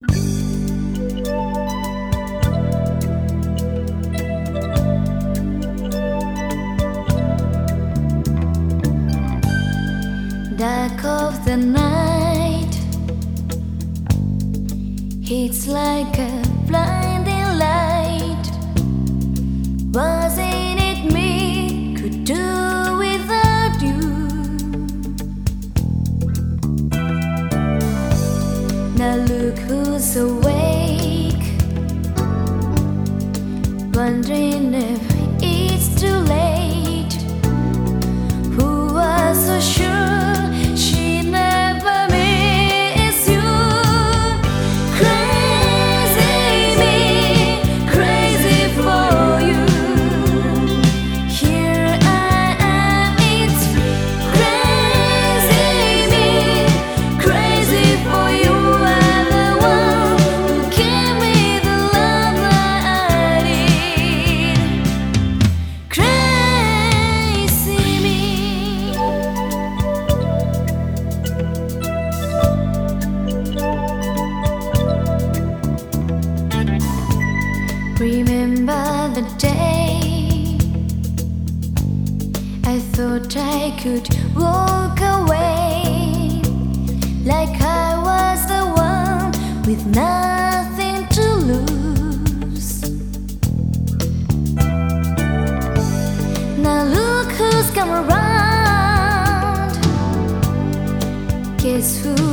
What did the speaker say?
Dark of the night, it's like a blind. awake, wondering if. another day. I thought I could walk away like I was the one with nothing to lose. Now look who's come around. Guess who?